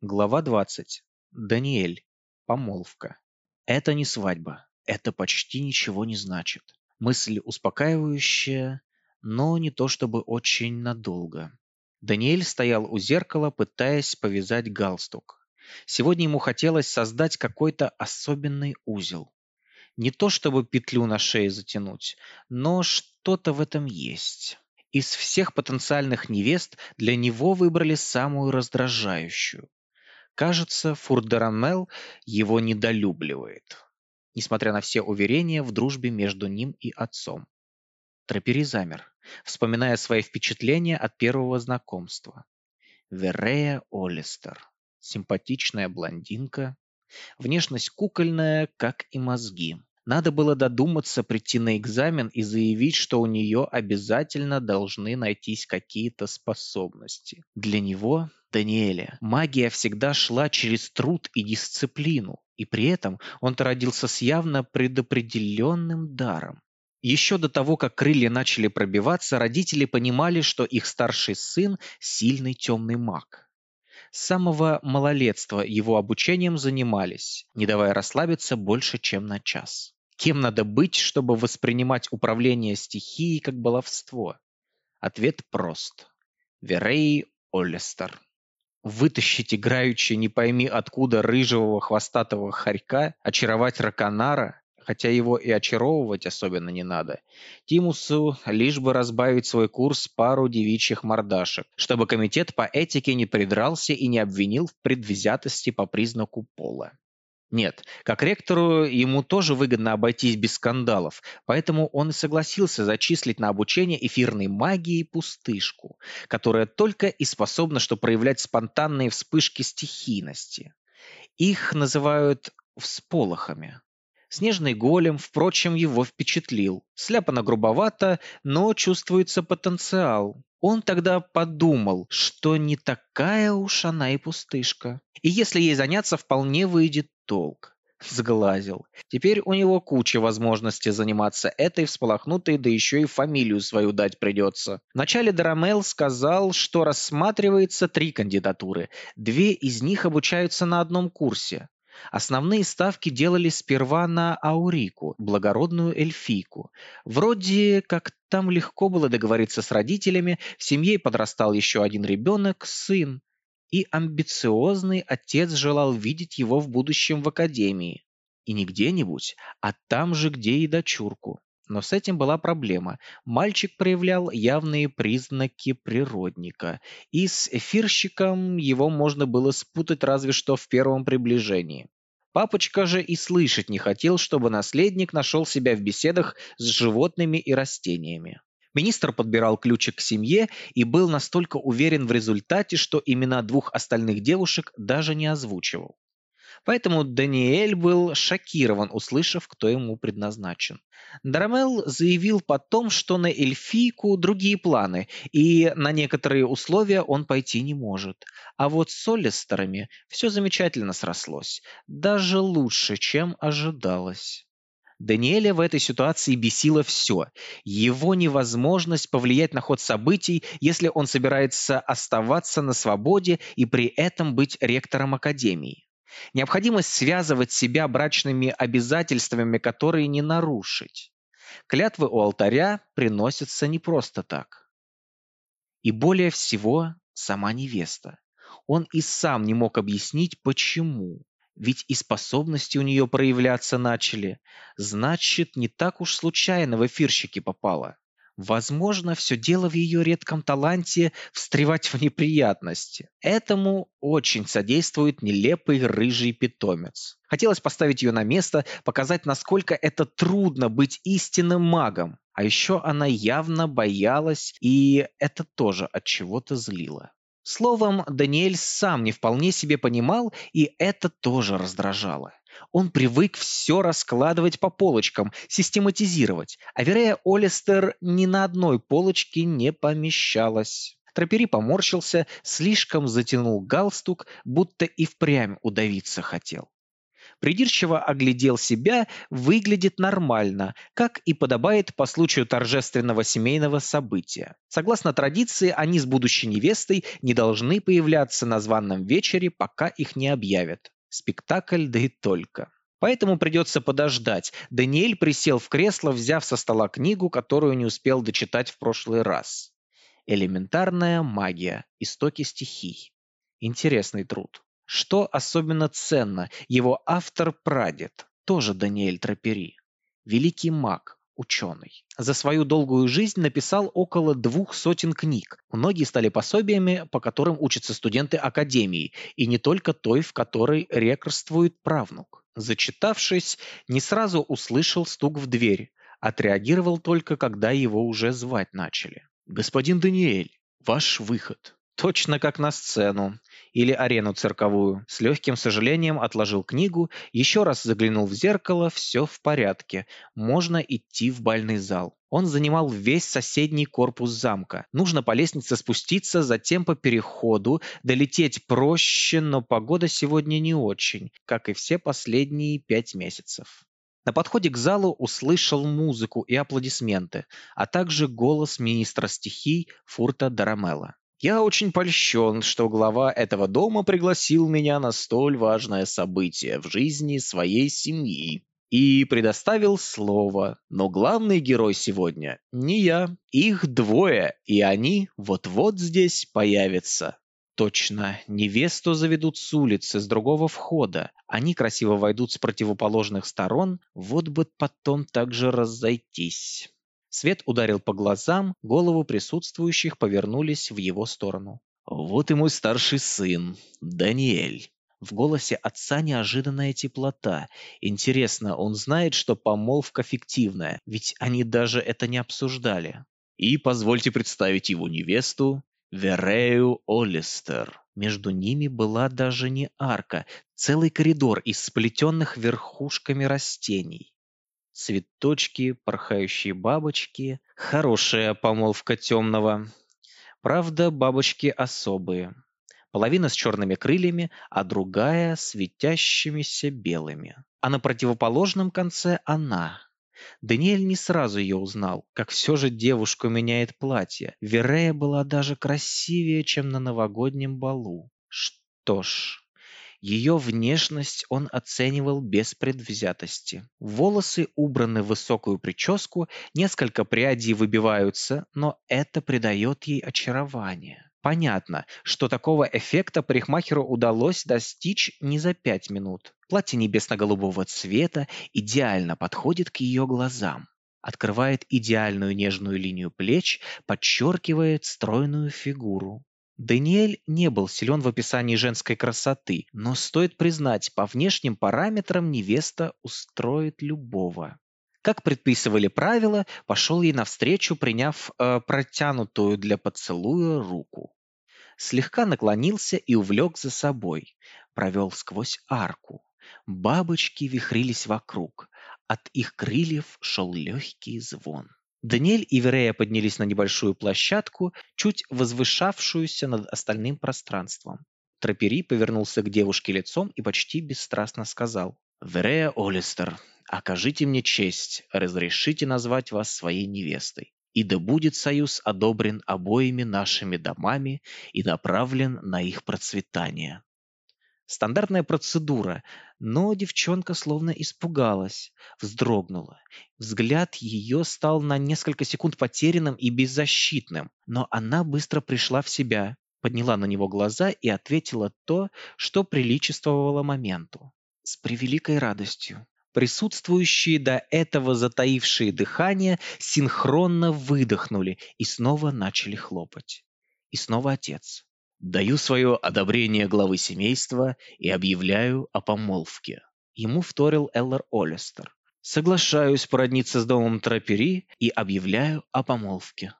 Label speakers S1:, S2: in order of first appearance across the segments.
S1: Глава 20. Даниэль. Помолвка. Это не свадьба. Это почти ничего не значит. Мысль успокаивающая, но не то чтобы очень надолго. Даниэль стоял у зеркала, пытаясь повязать галстук. Сегодня ему хотелось создать какой-то особенный узел. Не то чтобы петлю на шее затянуть, но что-то в этом есть. Из всех потенциальных невест для него выбрали самую раздражающую. Кажется, Фурдерамел его недолюбливает, несмотря на все уверения в дружбе между ним и отцом. Трапери замер, вспоминая свои впечатления от первого знакомства. Верея Олистер. Симпатичная блондинка. Внешность кукольная, как и мозги. Надо было додуматься прийти на экзамен и заявить, что у нее обязательно должны найтись какие-то способности. Для него, Даниэля, магия всегда шла через труд и дисциплину, и при этом он-то родился с явно предопределенным даром. Еще до того, как крылья начали пробиваться, родители понимали, что их старший сын – сильный темный маг. С самого малолетства его обучением занимались, не давая расслабиться больше, чем на час. Кем надо быть, чтобы воспринимать управление стихией как баловство? Ответ прост. Верей Оллестер. Вытащить играючи не пойми откуда рыжего хвостатого хорька, очаровать раконара, хотя его и очаровывать особенно не надо. Тимусу лишь бы разбавить свой курс пару девичьих мордашек, чтобы комитет по этике не придрался и не обвинил в предвзятости по признаку пола. Нет, как ректору ему тоже выгодно обойтись без скандалов, поэтому он и согласился зачислить на обучение эфирной магии пустышку, которая только и способна что проявлять спонтанные вспышки стихийности. Их называют всполохами. Снежный голем, впрочем, его впечатлил. Сляпано грубовато, но чувствуется потенциал. Он тогда подумал, что не такая уж она и пустышка. И если ей заняться, вполне выйдет толк. Сглазил. Теперь у него куча возможностей заниматься этой всполохнутой, да еще и фамилию свою дать придется. Вначале Дарамел сказал, что рассматривается три кандидатуры. Две из них обучаются на одном курсе. Основные ставки делали сперва на Аурику, благородную эльфийку. Вроде как там легко было договориться с родителями, в семье подрастал еще один ребенок, сын и амбициозный отец желал видеть его в будущем в академии. И не где-нибудь, а там же, где и дочурку. Но с этим была проблема. Мальчик проявлял явные признаки природника, и с эфирщиком его можно было спутать разве что в первом приближении. Папочка же и слышать не хотел, чтобы наследник нашел себя в беседах с животными и растениями. Министр подбирал ключик к семье и был настолько уверен в результате, что имена двух остальных девушек даже не озвучивал. Поэтому Даниэль был шокирован, услышав, кто ему предназначен. Дарамел заявил потом, что на эльфийку другие планы, и на некоторые условия он пойти не может. А вот с Олестерами все замечательно срослось, даже лучше, чем ожидалось. Даниэля в этой ситуации бесило все. Его невозможность повлиять на ход событий, если он собирается оставаться на свободе и при этом быть ректором академии. Необходимость связывать себя брачными обязательствами, которые не нарушить. Клятвы у алтаря приносятся не просто так. И более всего сама невеста. Он и сам не мог объяснить, почему. Ведь и способности у нее проявляться начали. Значит, не так уж случайно в эфирщики попала. Возможно, все дело в ее редком таланте встревать в неприятности. Этому очень содействует нелепый рыжий питомец. Хотелось поставить ее на место, показать, насколько это трудно быть истинным магом. А еще она явно боялась, и это тоже от чего-то злило. Словом, Даниэль сам не вполне себе понимал, и это тоже раздражало. Он привык все раскладывать по полочкам, систематизировать, а Верея Олистер ни на одной полочке не помещалась. Трапери поморщился, слишком затянул галстук, будто и впрямь удавиться хотел. Придирчиво оглядел себя, выглядит нормально, как и подобает по случаю торжественного семейного события. Согласно традиции, они с будущей невестой не должны появляться на званном вечере, пока их не объявят. Спектакль, да и только. Поэтому придется подождать. Даниэль присел в кресло, взяв со стола книгу, которую не успел дочитать в прошлый раз. «Элементарная магия. Истоки стихий». Интересный труд. Что особенно ценно, его автор-прадед, тоже Даниэль Трапери. Великий маг, ученый. За свою долгую жизнь написал около двух сотен книг. Многие стали пособиями, по которым учатся студенты академии, и не только той, в которой рекорствует правнук. Зачитавшись, не сразу услышал стук в дверь, отреагировал только, когда его уже звать начали. «Господин Даниэль, ваш выход». Точно как на сцену или арену цирковую. С легким сожалением отложил книгу, еще раз заглянул в зеркало, все в порядке, можно идти в бальный зал. Он занимал весь соседний корпус замка. Нужно по лестнице спуститься, затем по переходу. Долететь проще, но погода сегодня не очень, как и все последние пять месяцев. На подходе к залу услышал музыку и аплодисменты, а также голос министра стихий Фурта Дарамела. Я очень польщен, что глава этого дома пригласил меня на столь важное событие в жизни своей семьи и предоставил слово. Но главный герой сегодня не я. Их двое, и они вот-вот здесь появятся. Точно, невесту заведут с улицы, с другого входа. Они красиво войдут с противоположных сторон, вот бы потом также разойтись. Свет ударил по глазам, голову присутствующих повернулись в его сторону. «Вот и мой старший сын, Даниэль». В голосе отца неожиданная теплота. Интересно, он знает, что помолвка фиктивная, ведь они даже это не обсуждали. И позвольте представить его невесту, Верею Олистер. Между ними была даже не арка, целый коридор из сплетенных верхушками растений цветочки, порхающие бабочки. Хорошая помолвка темного. Правда, бабочки особые. Половина с черными крыльями, а другая светящимися белыми. А на противоположном конце она. Даниэль не сразу ее узнал, как все же девушку меняет платье. Верея была даже красивее, чем на новогоднем балу. Что ж, ее внешность он оценивал без предвзятости. Волосы убраны в высокую прическу, несколько прядей выбиваются, но это придает ей очарование. Понятно, что такого эффекта парикмахеру удалось достичь не за пять минут. Платье небесно-голубого цвета идеально подходит к ее глазам. Открывает идеальную нежную линию плеч, подчеркивает стройную фигуру. Даниэль не был силен в описании женской красоты, но стоит признать, по внешним параметрам невеста устроит любого. Как предписывали правила, пошел ей навстречу, приняв э, протянутую для поцелуя руку. Слегка наклонился и увлек за собой, провел сквозь арку. Бабочки вихрились вокруг, от их крыльев шел легкий звон. Даниэль и Верея поднялись на небольшую площадку, чуть возвышавшуюся над остальным пространством. Трапери повернулся к девушке лицом и почти бесстрастно сказал. «Верея Олистер, окажите мне честь, разрешите назвать вас своей невестой. И да будет союз одобрен обоими нашими домами и направлен на их процветание». Стандартная процедура, но девчонка словно испугалась, вздрогнула. Взгляд ее стал на несколько секунд потерянным и беззащитным, но она быстро пришла в себя, подняла на него глаза и ответила то, что приличествовало моменту. С превеликой радостью. Присутствующие до этого затаившие дыхание синхронно выдохнули и снова начали хлопать. И снова отец. Даю свое одобрение главы семейства и объявляю о помолвке. Ему вторил Эллар Олестер. Соглашаюсь породниться с домом Трапери и объявляю о помолвке.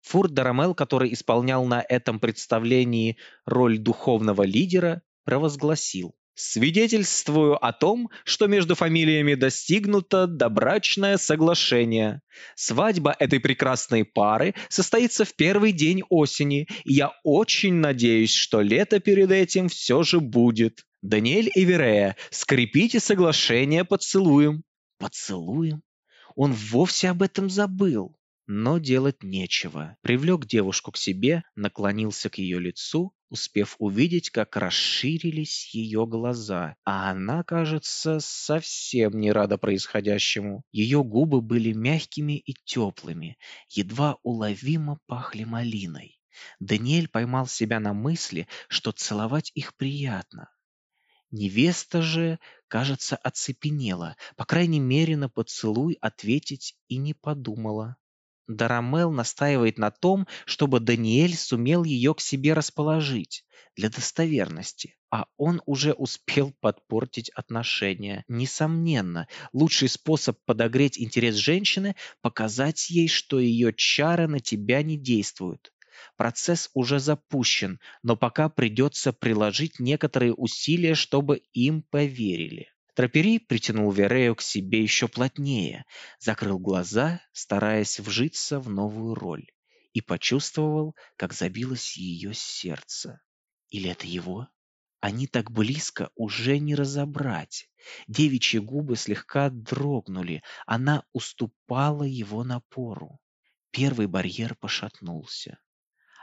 S1: Фурт Дарамел, который исполнял на этом представлении роль духовного лидера, провозгласил. Свидетельствую о том, что между фамилиями достигнуто добрачное соглашение. Свадьба этой прекрасной пары состоится в первый день осени, и я очень надеюсь, что лето перед этим все же будет. Даниэль и Верея, скрепите соглашение поцелуем. Поцелуем? Он вовсе об этом забыл. Но делать нечего. Привлек девушку к себе, наклонился к ее лицу, успев увидеть, как расширились ее глаза. А она, кажется, совсем не рада происходящему. Ее губы были мягкими и теплыми, едва уловимо пахли малиной. Даниэль поймал себя на мысли, что целовать их приятно. Невеста же, кажется, оцепенела, по крайней мере, на поцелуй ответить и не подумала. Дарамел настаивает на том, чтобы Даниэль сумел ее к себе расположить для достоверности, а он уже успел подпортить отношения. Несомненно, лучший способ подогреть интерес женщины – показать ей, что ее чары на тебя не действуют. Процесс уже запущен, но пока придется приложить некоторые усилия, чтобы им поверили. Трапери притянул Верею к себе еще плотнее, закрыл глаза, стараясь вжиться в новую роль, и почувствовал, как забилось ее сердце. Или это его? Они так близко уже не разобрать. Девичьи губы слегка дрогнули, она уступала его напору. Первый барьер пошатнулся.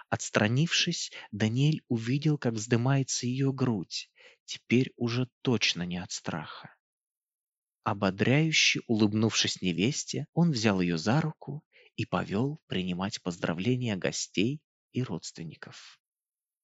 S1: Отстранившись, Даниэль увидел, как вздымается ее грудь, теперь уже точно не от страха. Ободряюще улыбнувшись невесте, он взял ее за руку и повел принимать поздравления гостей и родственников.